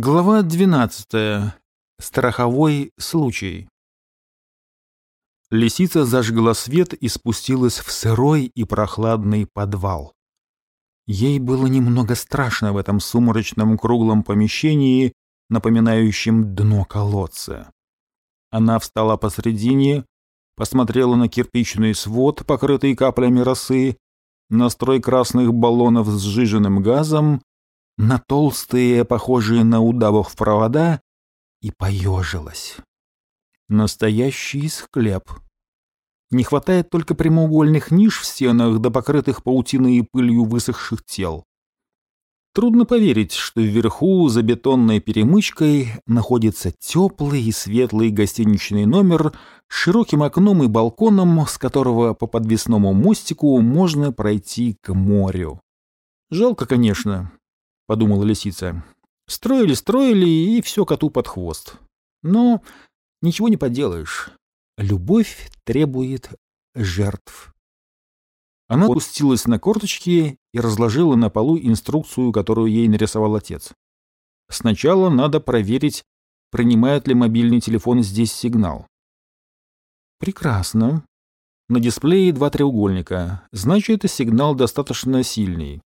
Глава 12. Страховой случай. Лисица зажгла свет и спустилась в сырой и прохладный подвал. Ей было немного страшно в этом сумрачном круглом помещении, напоминающем дно колодца. Она встала посредине, посмотрела на кирпичный свод, покрытый каплями росы, на строй красных баллонов с сжиженным газом, на толстые, похожие на удавов провода, и поежилась. Настоящий склеп. Не хватает только прямоугольных ниш в стенах да покрытых паутиной и пылью высохших тел. Трудно поверить, что вверху, за бетонной перемычкой, находится теплый и светлый гостиничный номер с широким окном и балконом, с которого по подвесному мостику можно пройти к морю. Жалко, конечно, — подумала лисица. Строили, строили, и все коту под хвост. Но ничего не поделаешь. Любовь требует жертв. Она опустилась на корточки и разложила на полу инструкцию, которую ей нарисовал отец. Сначала надо проверить, принимает ли мобильный телефон здесь сигнал. Прекрасно. На дисплее два треугольника. Значит, сигнал достаточно сильный.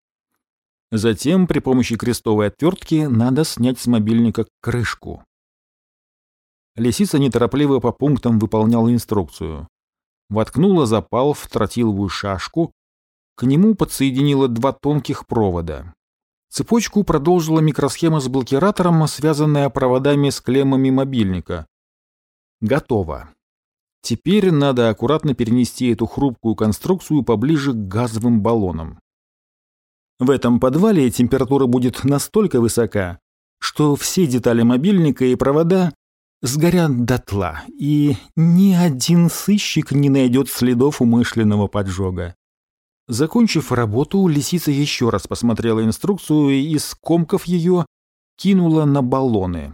Затем при помощи крестовой отвертки надо снять с мобильника крышку. Лисица неторопливо по пунктам выполняла инструкцию. Воткнула запал в тротиловую шашку, к нему подсоединила два тонких провода. Цепочку продолжила микросхема с блокиратором, связанная проводами с клеммами мобильника. Готово. Теперь надо аккуратно перенести эту хрупкую конструкцию поближе к газовым баллонам. В этом подвале температура будет настолько высока, что все детали мобильника и провода сгорят дотла, и ни один сыщик не найдет следов умышленного поджога. Закончив работу, лисица еще раз посмотрела инструкцию и, скомкав ее, кинула на баллоны.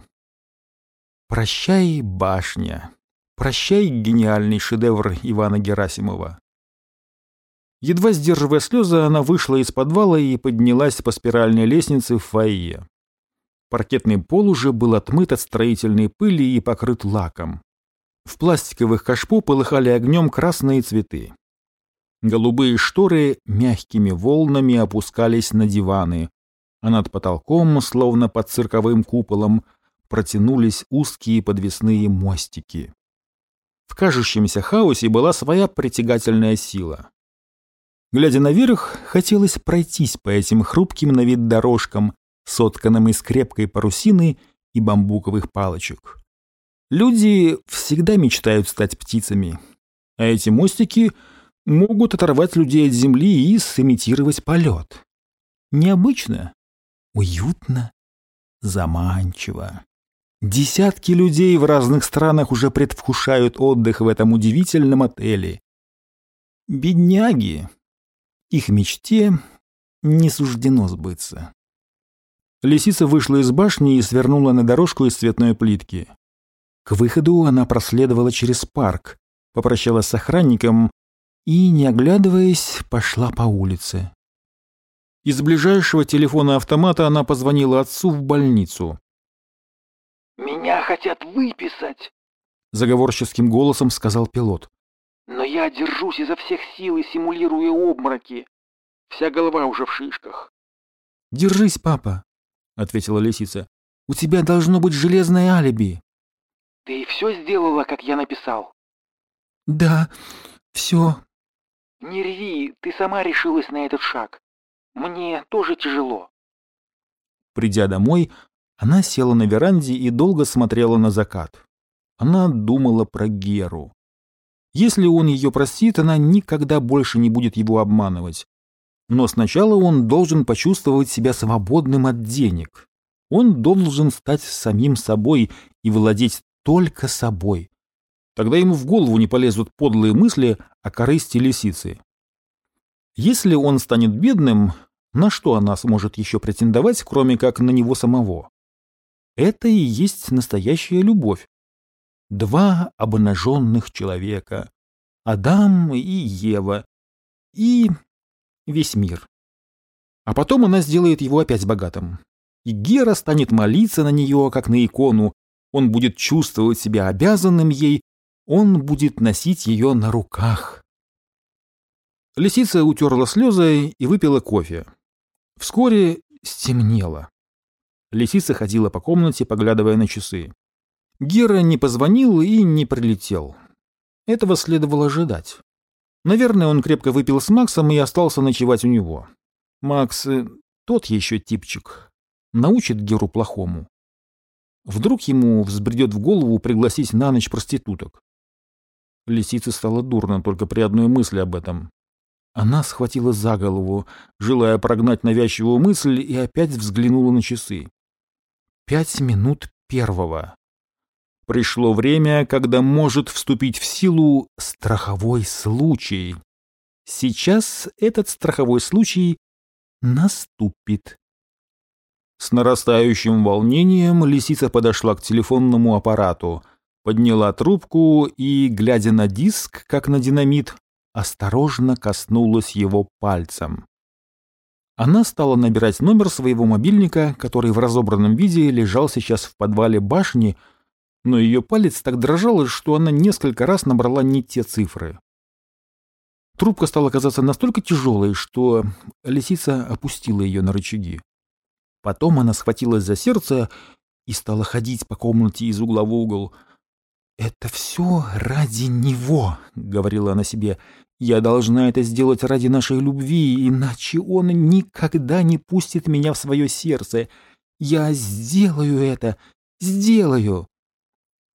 «Прощай, башня! Прощай, гениальный шедевр Ивана Герасимова!» Едва сдерживая слезы, она вышла из подвала и поднялась по спиральной лестнице в фойе. Паркетный пол уже был отмыт от строительной пыли и покрыт лаком. В пластиковых кашпо полыхали огнем красные цветы. Голубые шторы мягкими волнами опускались на диваны, а над потолком, словно под цирковым куполом, протянулись узкие подвесные мостики. В кажущемся хаосе была своя притягательная сила. Глядя наверх, хотелось пройтись по этим хрупким на вид дорожкам, сотканным из крепкой парусины и бамбуковых палочек. Люди всегда мечтают стать птицами, а эти мостики могут оторвать людей от земли и сымитировать полет. Необычно, уютно, заманчиво. Десятки людей в разных странах уже предвкушают отдых в этом удивительном отеле. Бедняги, их мечте не суждено сбыться. Лисица вышла из башни и свернула на дорожку из цветной плитки. К выходу она проследовала через парк, попрощалась с охранником и, не оглядываясь, пошла по улице. Из ближайшего телефона автомата она позвонила отцу в больницу. «Меня хотят выписать», — заговорческим голосом сказал пилот. Но я держусь изо всех сил и симулирую обмороки. Вся голова уже в шишках. — Держись, папа, — ответила лисица. — У тебя должно быть железное алиби. — Ты все сделала, как я написал? — Да, все. — Не рви, ты сама решилась на этот шаг. Мне тоже тяжело. Придя домой, она села на веранде и долго смотрела на закат. Она думала про Геру. Если он ее простит, она никогда больше не будет его обманывать. Но сначала он должен почувствовать себя свободным от денег. Он должен стать самим собой и владеть только собой. Тогда ему в голову не полезут подлые мысли о корысти лисицы. Если он станет бедным, на что она сможет еще претендовать, кроме как на него самого? Это и есть настоящая любовь. Два обнаженных человека. Адам и Ева. И весь мир. А потом она сделает его опять богатым. и Гера станет молиться на нее, как на икону. Он будет чувствовать себя обязанным ей, он будет носить ее на руках. Лисица утерла слезы и выпила кофе. Вскоре стемнело. Лисица ходила по комнате, поглядывая на часы. Гера не позвонил и не прилетел. Этого следовало ожидать. Наверное, он крепко выпил с Максом и остался ночевать у него. Макс э, тот еще типчик. Научит Геру плохому. Вдруг ему взбредет в голову пригласить на ночь проституток. Лисице стало дурно только при одной мысли об этом. Она схватила за голову, желая прогнать навязчивую мысль, и опять взглянула на часы. Пять минут первого. Пришло время, когда может вступить в силу страховой случай. Сейчас этот страховой случай наступит. С нарастающим волнением лисица подошла к телефонному аппарату, подняла трубку и, глядя на диск, как на динамит, осторожно коснулась его пальцем. Она стала набирать номер своего мобильника, который в разобранном виде лежал сейчас в подвале башни, но ее палец так дрожал, что она несколько раз набрала не те цифры. Трубка стала казаться настолько тяжелой, что лисица опустила ее на рычаги. Потом она схватилась за сердце и стала ходить по комнате из угла в угол. «Это все ради него», — говорила она себе. «Я должна это сделать ради нашей любви, иначе он никогда не пустит меня в свое сердце. Я сделаю это, сделаю».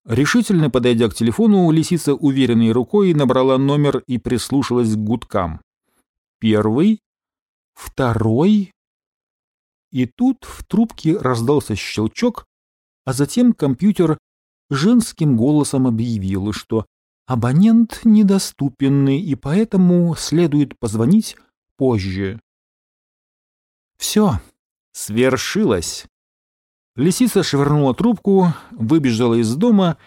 Решительно подойдя к телефону, лисица уверенной рукой набрала номер и прислушалась к гудкам. Первый, второй. И тут в трубке раздался щелчок, а затем компьютер женским голосом объявил, что абонент недоступен и поэтому следует позвонить позже. Все, свершилось. Лисица швырнула трубку, выбежала из дома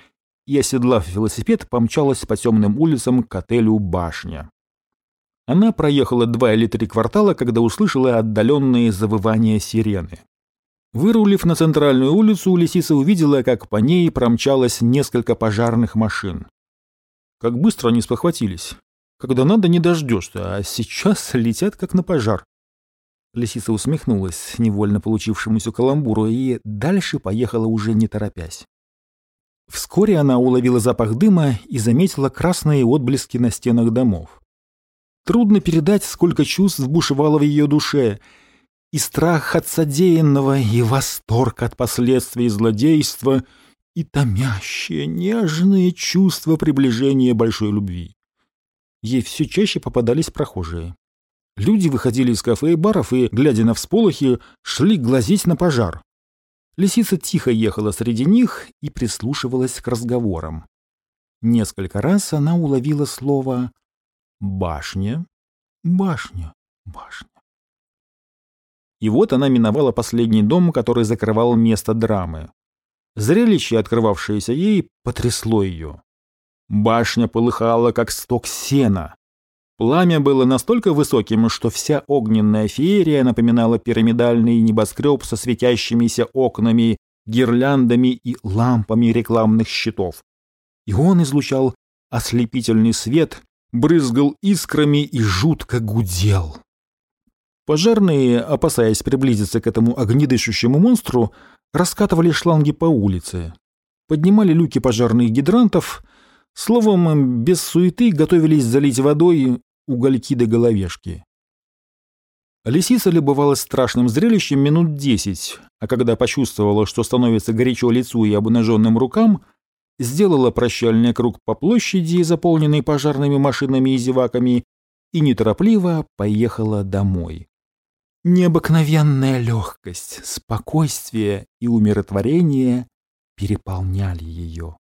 и, оседлав велосипед, помчалась по темным улицам к отелю «Башня». Она проехала два или три квартала, когда услышала отдаленные завывания сирены. Вырулив на центральную улицу, лисица увидела, как по ней промчалось несколько пожарных машин. Как быстро они спохватились. Когда надо, не дождешься, а сейчас летят как на пожар. Лисица усмехнулась невольно получившемуся каламбуру и дальше поехала уже не торопясь. Вскоре она уловила запах дыма и заметила красные отблески на стенах домов. Трудно передать, сколько чувств бушевало в ее душе. И страх от содеянного, и восторг от последствий злодейства, и томящее, нежные чувства приближения большой любви. Ей все чаще попадались прохожие. Люди выходили из кафе и баров и, глядя на всполохи, шли глазеть на пожар. Лисица тихо ехала среди них и прислушивалась к разговорам. Несколько раз она уловила слово «башня», «башня», «башня». И вот она миновала последний дом, который закрывал место драмы. Зрелище, открывавшееся ей, потрясло ее. Башня полыхала, как сток сена. Пламя было настолько высоким, что вся огненная феерия напоминала пирамидальный небоскреб со светящимися окнами, гирляндами и лампами рекламных щитов. И он излучал ослепительный свет, брызгал искрами и жутко гудел. Пожарные, опасаясь приблизиться к этому огнедышащему монстру, раскатывали шланги по улице, поднимали люки пожарных гидрантов, словом, без суеты готовились залить водой угольки до головешки. Лисица любовалась страшным зрелищем минут десять, а когда почувствовала, что становится горячо лицу и обнаженным рукам, сделала прощальный круг по площади, заполненной пожарными машинами и зеваками, и неторопливо поехала домой. Необыкновенная легкость, спокойствие и умиротворение переполняли ее.